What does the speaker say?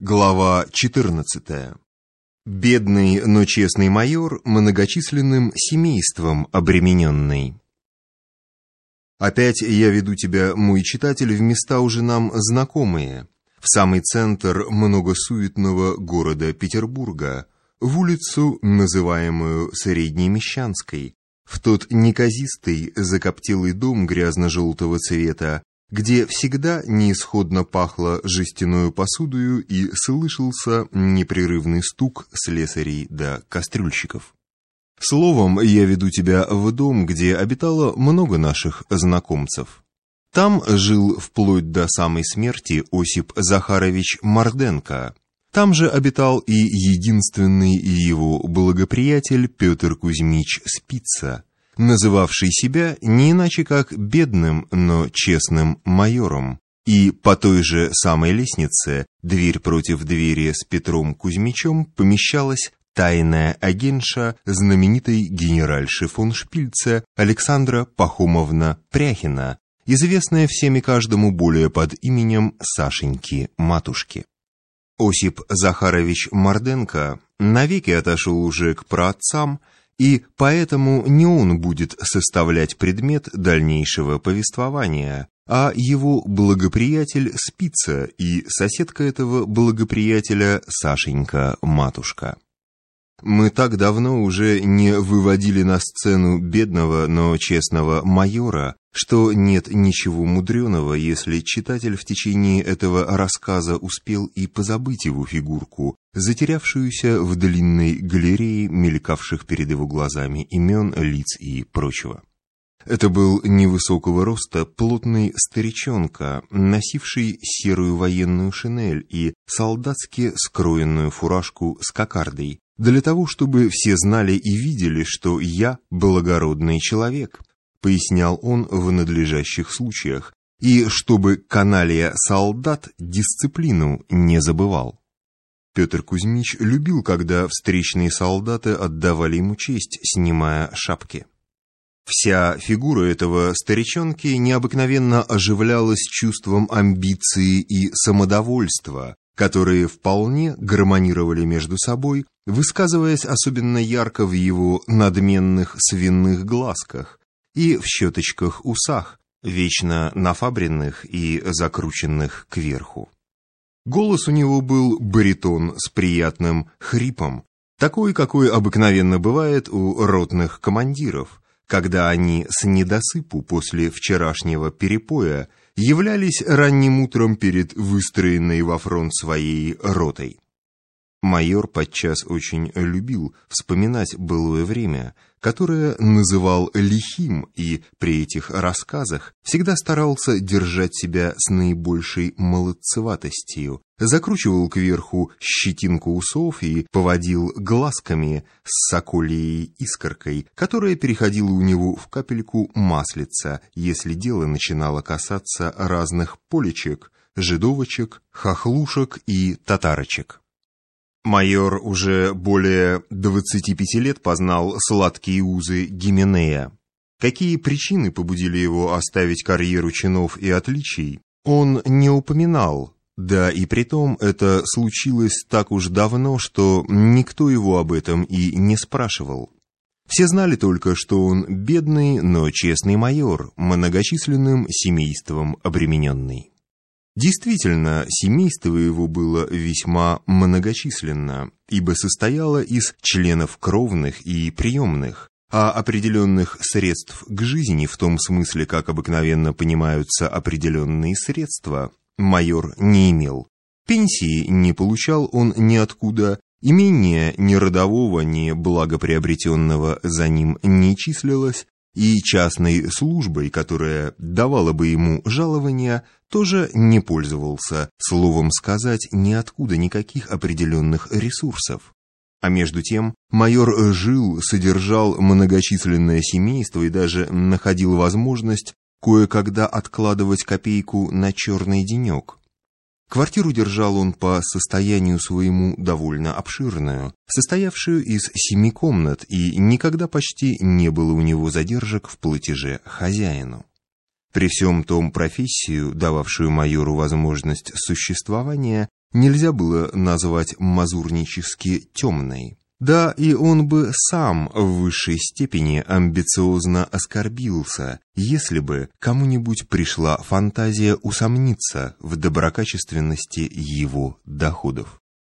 Глава 14. Бедный, но честный майор, многочисленным семейством обремененный. Опять я веду тебя, мой читатель, в места уже нам знакомые, в самый центр многосуетного города Петербурга, в улицу, называемую Средней Мещанской, в тот неказистый, закоптелый дом грязно-желтого цвета, где всегда неисходно пахло жестяную посудою и слышался непрерывный стук слесарей да кастрюльщиков. Словом, я веду тебя в дом, где обитало много наших знакомцев. Там жил вплоть до самой смерти Осип Захарович Марденко. Там же обитал и единственный его благоприятель Петр Кузьмич Спица, называвший себя не иначе как бедным, но честным майором. И по той же самой лестнице, дверь против двери с Петром Кузьмичем, помещалась тайная агентша знаменитой генеральши фон Шпильце Александра Пахомовна Пряхина, известная всем и каждому более под именем Сашеньки-матушки. Осип Захарович Морденко навеки отошел уже к праотцам, и поэтому не он будет составлять предмет дальнейшего повествования, а его благоприятель Спица и соседка этого благоприятеля Сашенька-матушка. Мы так давно уже не выводили на сцену бедного, но честного майора, что нет ничего мудреного, если читатель в течение этого рассказа успел и позабыть его фигурку, затерявшуюся в длинной галерее мелькавших перед его глазами имен, лиц и прочего. Это был невысокого роста плотный старичонка, носивший серую военную шинель и солдатски скроенную фуражку с кокардой, для того, чтобы все знали и видели, что я благородный человек, пояснял он в надлежащих случаях, и чтобы каналия солдат дисциплину не забывал. Петр Кузьмич любил, когда встречные солдаты отдавали ему честь, снимая шапки. Вся фигура этого старичонки необыкновенно оживлялась чувством амбиции и самодовольства, которые вполне гармонировали между собой, высказываясь особенно ярко в его надменных свиных глазках и в щеточках-усах, вечно нафабренных и закрученных кверху. Голос у него был баритон с приятным хрипом, такой, какой обыкновенно бывает у ротных командиров, когда они с недосыпу после вчерашнего перепоя являлись ранним утром перед выстроенной во фронт своей ротой. Майор подчас очень любил вспоминать былое время, которое называл лихим, и при этих рассказах всегда старался держать себя с наибольшей молодцеватостью, закручивал кверху щетинку усов и поводил глазками с соколией искоркой, которая переходила у него в капельку маслица, если дело начинало касаться разных полечек, жидовочек, хохлушек и татарочек. Майор уже более 25 лет познал сладкие узы Гименея. Какие причины побудили его оставить карьеру чинов и отличий, он не упоминал, да и притом это случилось так уж давно, что никто его об этом и не спрашивал. Все знали только, что он бедный, но честный майор, многочисленным семейством обремененный. Действительно, семейство его было весьма многочисленно, ибо состояло из членов кровных и приемных, а определенных средств к жизни в том смысле, как обыкновенно понимаются определенные средства, майор не имел. Пенсии не получал он ниоткуда, имения ни родового, ни благоприобретенного за ним не числилось, и частной службой, которая давала бы ему жалования, тоже не пользовался, словом сказать, ниоткуда никаких определенных ресурсов. А между тем майор жил, содержал многочисленное семейство и даже находил возможность кое-когда откладывать копейку на черный денек. Квартиру держал он по состоянию своему довольно обширную, состоявшую из семи комнат, и никогда почти не было у него задержек в платеже хозяину. При всем том профессию, дававшую майору возможность существования, нельзя было назвать мазурнически темной. Да, и он бы сам в высшей степени амбициозно оскорбился, если бы кому-нибудь пришла фантазия усомниться в доброкачественности его доходов.